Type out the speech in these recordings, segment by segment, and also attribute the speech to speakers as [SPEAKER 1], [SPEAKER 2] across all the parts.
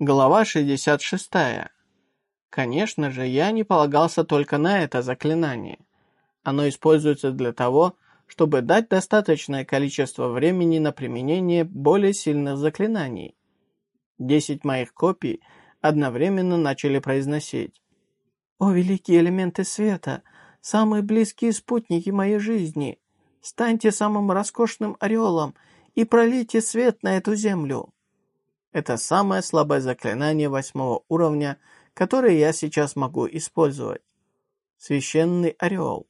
[SPEAKER 1] Глава 66. Конечно же, я не полагался только на это заклинание. Оно используется для того, чтобы дать достаточное количество времени на применение более сильных заклинаний. Десять моих копий одновременно начали произносить. «О, великие элементы света, самые близкие спутники моей жизни, станьте самым роскошным ореолом и пролейте свет на эту землю». Это самое слабое заклинание восьмого уровня, которое я сейчас могу использовать. Священный орел.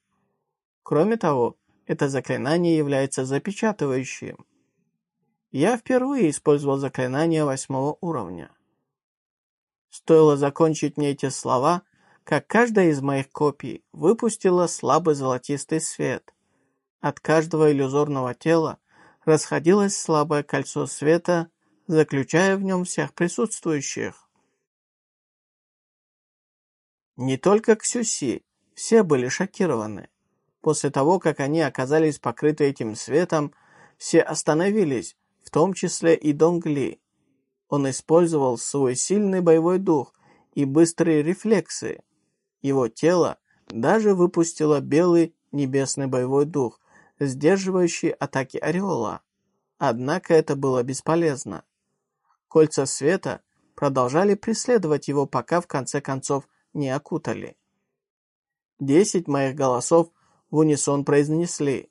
[SPEAKER 1] Кроме того, это заклинание является запечатывающим. Я впервые использовал заклинание восьмого уровня. Стоило закончить мне эти слова, как каждая из моих копий выпустила слабый золотистый свет. От каждого иллюзорного тела расходилось слабое кольцо света, заключая в нем всех присутствующих. Не только Ксюси, все были шокированы. После того, как они оказались покрыты этим светом, все остановились, в том числе и Донгли. Он использовал свой сильный боевой дух и быстрые рефлексы. Его тело даже выпустило белый небесный боевой дух, сдерживающий атаки Ореола. Однако это было бесполезно. Кольца света продолжали преследовать его, пока в конце концов не окутали. Десять моих голосов в унисон произнесли.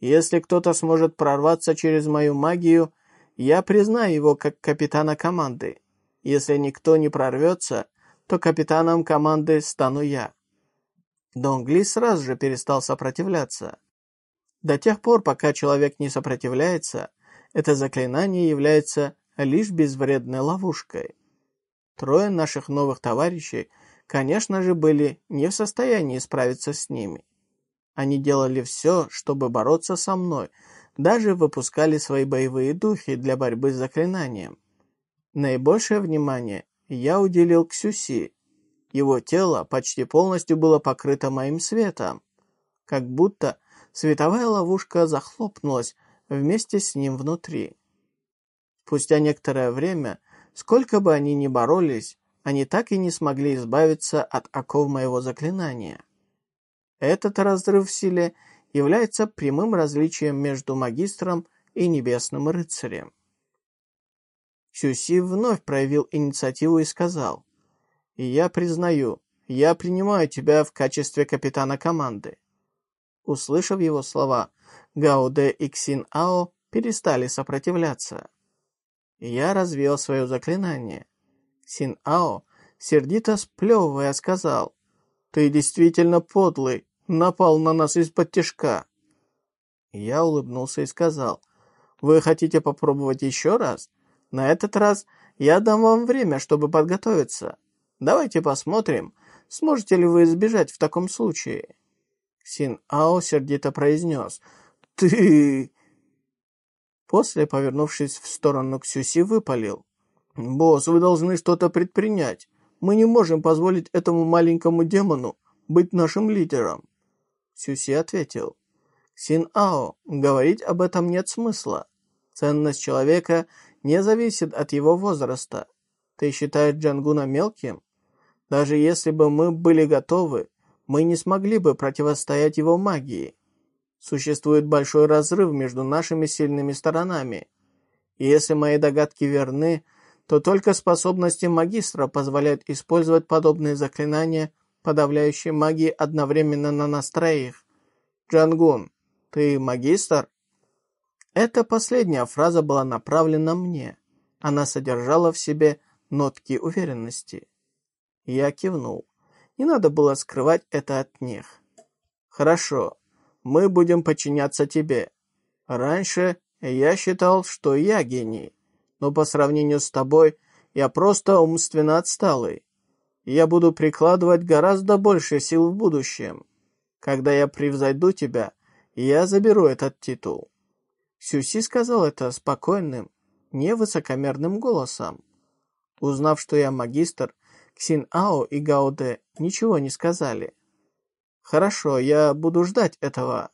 [SPEAKER 1] «Если кто-то сможет прорваться через мою магию, я признаю его как капитана команды. Если никто не прорвется, то капитаном команды стану я». Донгли сразу же перестал сопротивляться. До тех пор, пока человек не сопротивляется, это заклинание является лишь безвредной ловушкой. Трое наших новых товарищей, конечно же, были не в состоянии справиться с ними. Они делали все, чтобы бороться со мной, даже выпускали свои боевые духи для борьбы с заклинанием. Наибольшее внимание я уделил Ксюси. Его тело почти полностью было покрыто моим светом, как будто световая ловушка захлопнулась вместе с ним внутри. Спустя некоторое время, сколько бы они ни боролись, они так и не смогли избавиться от оков моего заклинания. Этот разрыв в силе является прямым различием между магистром и небесным рыцарем. Сюси вновь проявил инициативу и сказал, «Я признаю, я принимаю тебя в качестве капитана команды». Услышав его слова, Гао-Де и Ксин Ао перестали сопротивляться. Я развел свое заклинание. Син-Ао, сердито сплевывая, сказал, «Ты действительно подлый, напал на нас из-под тяжка». Я улыбнулся и сказал, «Вы хотите попробовать еще раз? На этот раз я дам вам время, чтобы подготовиться. Давайте посмотрим, сможете ли вы избежать в таком случае». Син-Ао сердито произнес, «Ты...» После, повернувшись в сторону Ксюси, выпалил. «Босс, вы должны что-то предпринять. Мы не можем позволить этому маленькому демону быть нашим лидером». Ксюси ответил. «Син-Ао, говорить об этом нет смысла. Ценность человека не зависит от его возраста. Ты считаешь Джангуна мелким? Даже если бы мы были готовы, мы не смогли бы противостоять его магии. Существует большой разрыв между нашими сильными сторонами. И если мои догадки верны, то только способности магистра позволяют использовать подобные заклинания, подавляющие магии одновременно на нас троих. Джангун, ты магистр? Эта последняя фраза была направлена мне. Она содержала в себе нотки уверенности. Я кивнул. Не надо было скрывать это от них. Хорошо, мы будем подчиняться тебе. Раньше я считал, что я гений, но по сравнению с тобой я просто умственно отсталый. Я буду прикладывать гораздо больше сил в будущем. Когда я превзойду тебя, я заберу этот титул». Сюси сказал это спокойным, невысокомерным голосом. Узнав, что я магистр, Ксин Ао и Гаоде ничего не сказали. Хорошо, я буду ждать этого.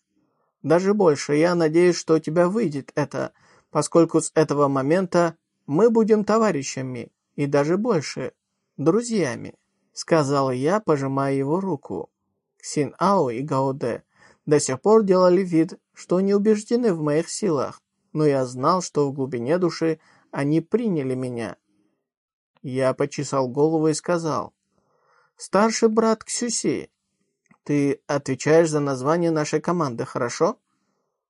[SPEAKER 1] Даже больше, я надеюсь, что у тебя выйдет это, поскольку с этого момента мы будем товарищами, и даже больше, друзьями», — сказала я, пожимая его руку. Ксин Ао и Гаоде до сих пор делали вид, что не убеждены в моих силах, но я знал, что в глубине души они приняли меня. Я почесал голову и сказал, «Старший брат Ксюси, ты отвечаешь за название нашей команды, хорошо?»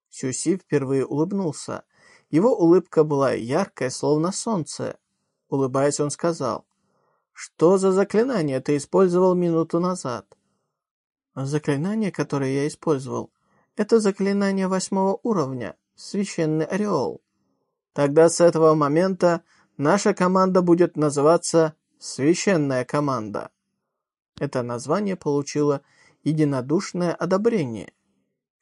[SPEAKER 1] Ксюси впервые улыбнулся. Его улыбка была яркая, словно солнце. Улыбаясь, он сказал, «Что за заклинание ты использовал минуту назад?» Заклинание, которое я использовал, это заклинание восьмого уровня, священный ореол. Тогда с этого момента наша команда будет называться «Священная команда». Это название получило единодушное одобрение.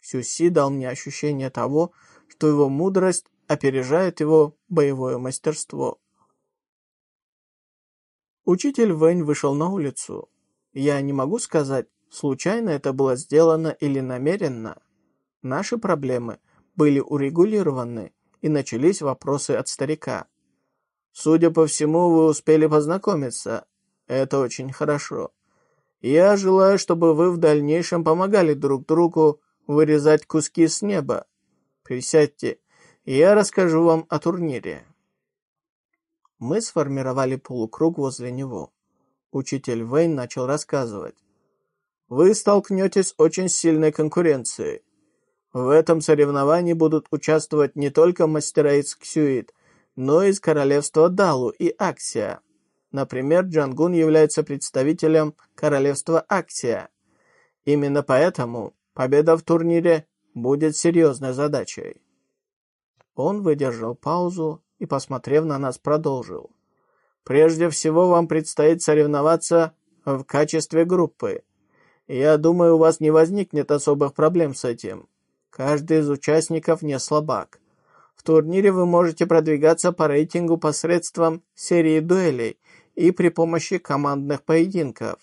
[SPEAKER 1] Сюси дал мне ощущение того, что его мудрость опережает его боевое мастерство. Учитель Вэнь вышел на улицу. Я не могу сказать, случайно это было сделано или намеренно. Наши проблемы были урегулированы, и начались вопросы от старика. «Судя по всему, вы успели познакомиться. Это очень хорошо. Я желаю, чтобы вы в дальнейшем помогали друг другу вырезать куски с неба. Присядьте, я расскажу вам о турнире». Мы сформировали полукруг возле него. Учитель Вейн начал рассказывать. «Вы столкнетесь с очень сильной конкуренцией. В этом соревновании будут участвовать не только мастера из Ксюит, но и из королевства Далу и Аксия. Например, Джангун является представителем королевства Аксия. Именно поэтому победа в турнире будет серьезной задачей. Он выдержал паузу и, посмотрев на нас, продолжил. Прежде всего, вам предстоит соревноваться в качестве группы. Я думаю, у вас не возникнет особых проблем с этим. Каждый из участников не слабак. В турнире вы можете продвигаться по рейтингу посредством серии дуэлей и при помощи командных поединков.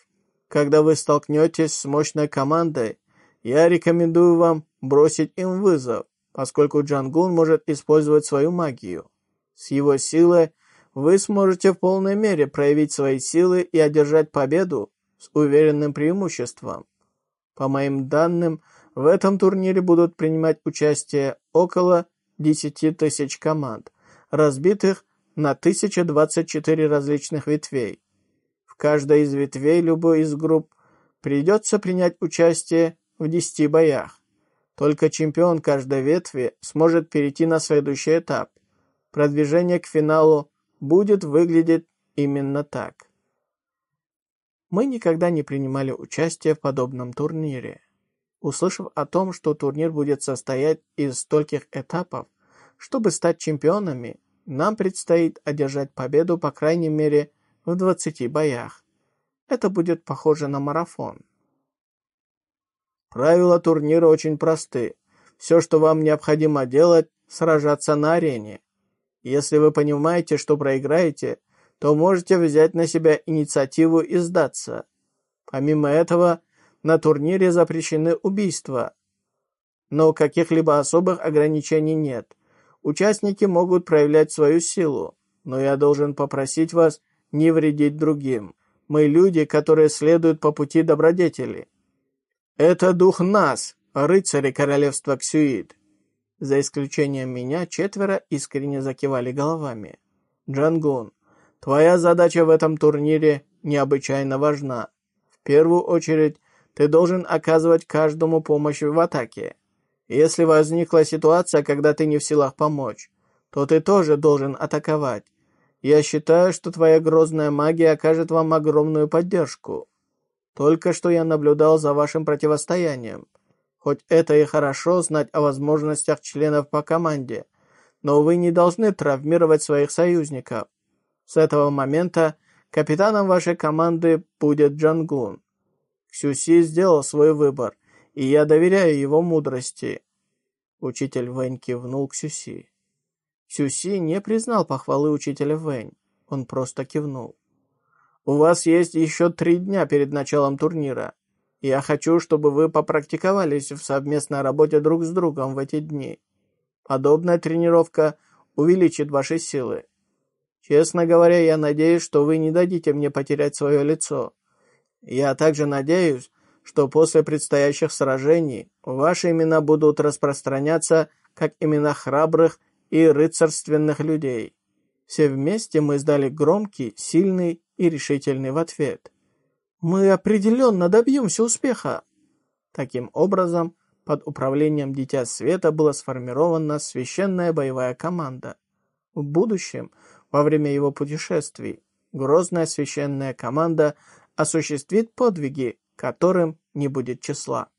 [SPEAKER 1] Когда вы столкнетесь с мощной командой, я рекомендую вам бросить им вызов, поскольку Джангун может использовать свою магию. С его силой вы сможете в полной мере проявить свои силы и одержать победу с уверенным преимуществом. По моим данным, в этом турнире будут принимать участие около 10 тысяч команд, разбитых на 1024 различных ветвей. В каждой из ветвей любой из групп придется принять участие в 10 боях. Только чемпион каждой ветви сможет перейти на следующий этап. Продвижение к финалу будет выглядеть именно так. Мы никогда не принимали участие в подобном турнире. Услышав о том, что турнир будет состоять из стольких этапов, чтобы стать чемпионами, нам предстоит одержать победу по крайней мере в 20 боях. Это будет похоже на марафон. Правила турнира очень просты. Все, что вам необходимо делать, сражаться на арене. Если вы понимаете, что проиграете, то можете взять на себя инициативу и сдаться. Помимо этого, на турнире запрещены убийства, но каких-либо особых ограничений нет. Участники могут проявлять свою силу, но я должен попросить вас не вредить другим. Мы люди, которые следуют по пути добродетели. Это дух нас, рыцари королевства Ксюид. За исключением меня, четверо искренне закивали головами. Джангун, твоя задача в этом турнире необычайно важна. В первую очередь, ты должен оказывать каждому помощь в атаке. Если возникла ситуация, когда ты не в силах помочь, то ты тоже должен атаковать. Я считаю, что твоя грозная магия окажет вам огромную поддержку. Только что я наблюдал за вашим противостоянием. Хоть это и хорошо знать о возможностях членов по команде, но вы не должны травмировать своих союзников. С этого момента капитаном вашей команды будет Джангун. Ксюси сделал свой выбор, и я доверяю его мудрости. Учитель Вэнь кивнул Ксюси. Ксюси не признал похвалы учителя Вэнь. Он просто кивнул. «У вас есть еще три дня перед началом турнира. Я хочу, чтобы вы попрактиковались в совместной работе друг с другом в эти дни. Подобная тренировка увеличит ваши силы. Честно говоря, я надеюсь, что вы не дадите мне потерять свое лицо. Я также надеюсь, что после предстоящих сражений ваши имена будут распространяться как имена храбрых и рыцарственных людей. Все вместе мы издали громкий, сильный и решительный в ответ. Мы определенно добьемся успеха. Таким образом, под управлением Дитя Света была сформирована священная боевая команда. В будущем, во время его путешествий, грозная священная команда осуществит подвиги, которым не будет числа.